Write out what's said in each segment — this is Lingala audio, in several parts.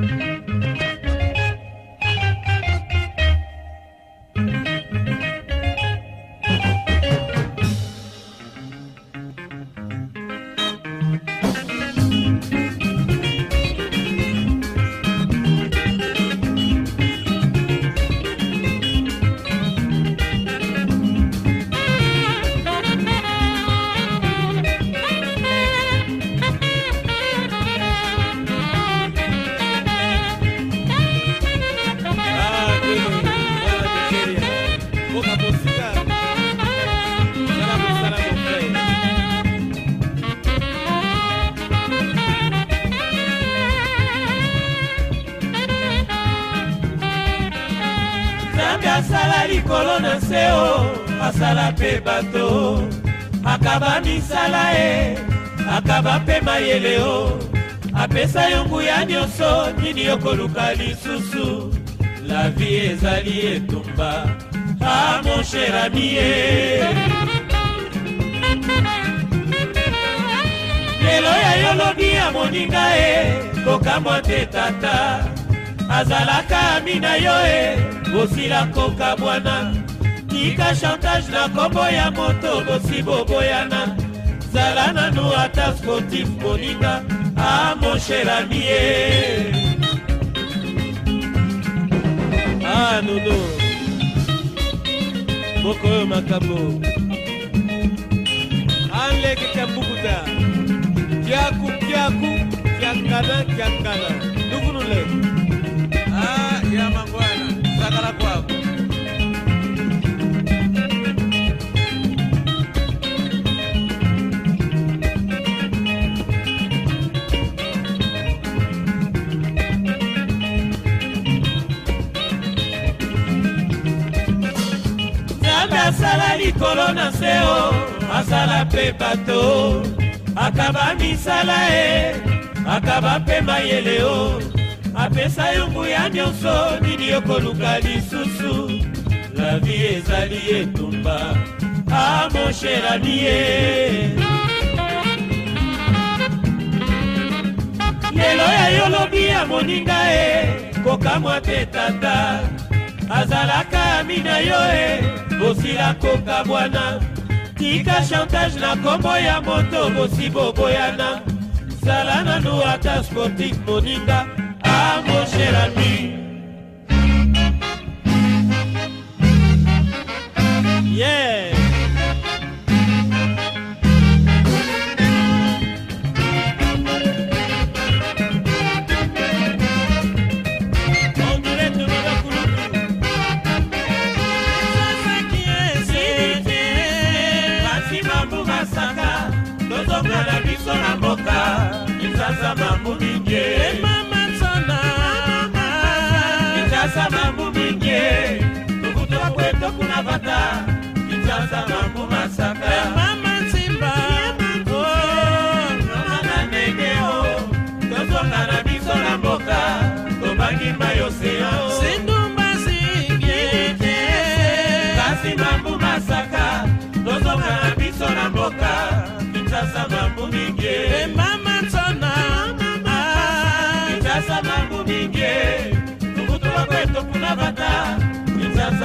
Thank you. likolo na nse o asala mpe bato akaba misala ye akaba mpe mayele o apesa yo nguya nyonso nini okoluka lisusu la vie ezali etumba a ah, mon cher ami ye lelo ya yo lobi ya moninga e kokamwa te tata azalaka ami na yo e bosila koka bwana tika chantage na kombo ya moto bosi boboyana zala nanu ata sportif moninga a monsherami e ah, nono moko oyo makambo anleke kambukuta kiaku kiaku kiakana kiakana nukunule asala likolo na se o asala mpe bato akaba misala ye akaba mpe mayele o apesa yo nguya nyonso nini yokoluka lisusu lavi ezali etumba amosherani ye lelo ya yolobi ya moninga e kokamwa te tata azalaka ami na yo e bosila koka bwana tika chantage na nkombo ya moto bosi boboyana zala nanu ata sportif moninga amosherami yeah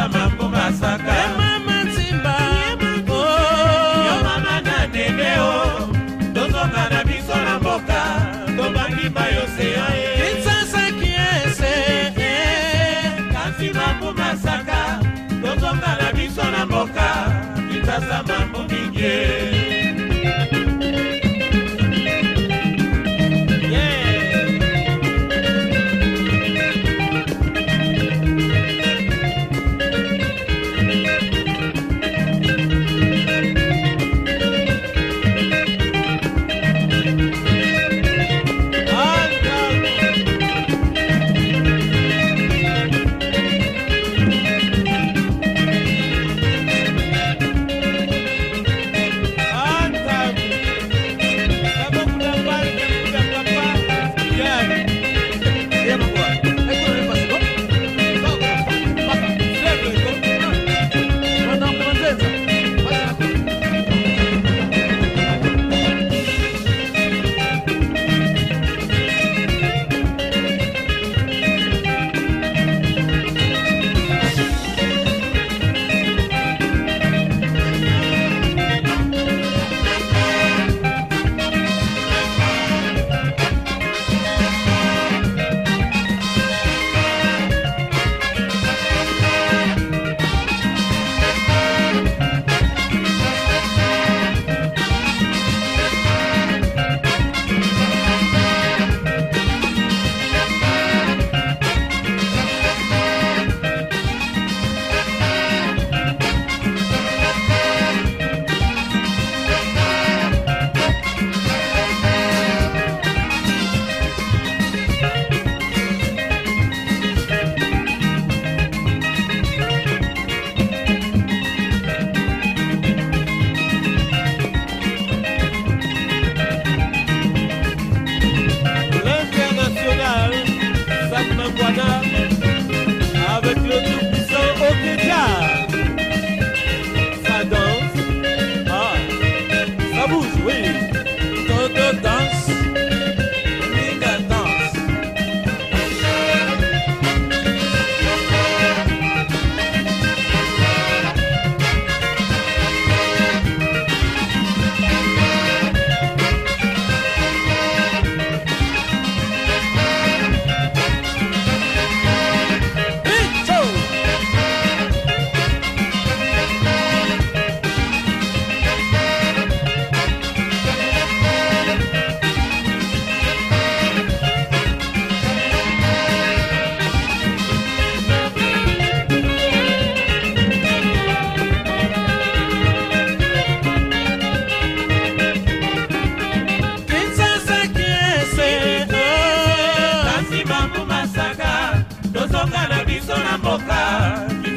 mama mboka saka e mama nsimba oh. yo mama na ndenge o tozonga na biso na mboka tobangi bayoseya e princesa kiese eh. kasi mambu masaka tozonga na biso na mboka princesa mambu mingi e.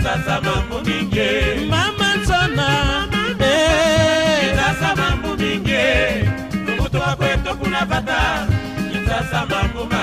sasa mambo mingi mama nzona sasa eh. mambo mingi kutoka kwetu kunapata sasa mambo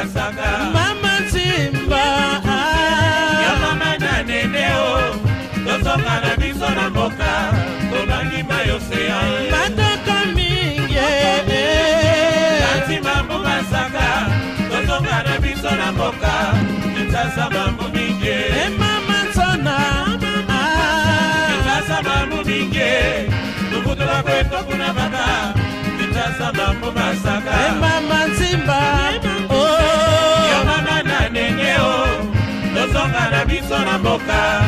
boca.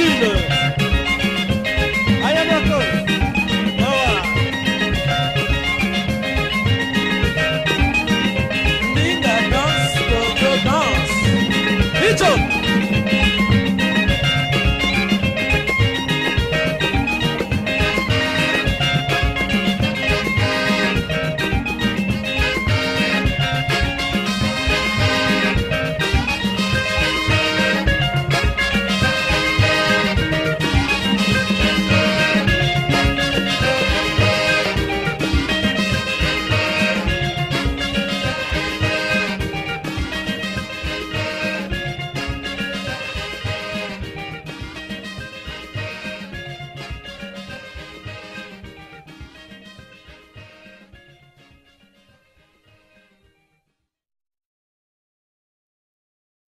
Gina.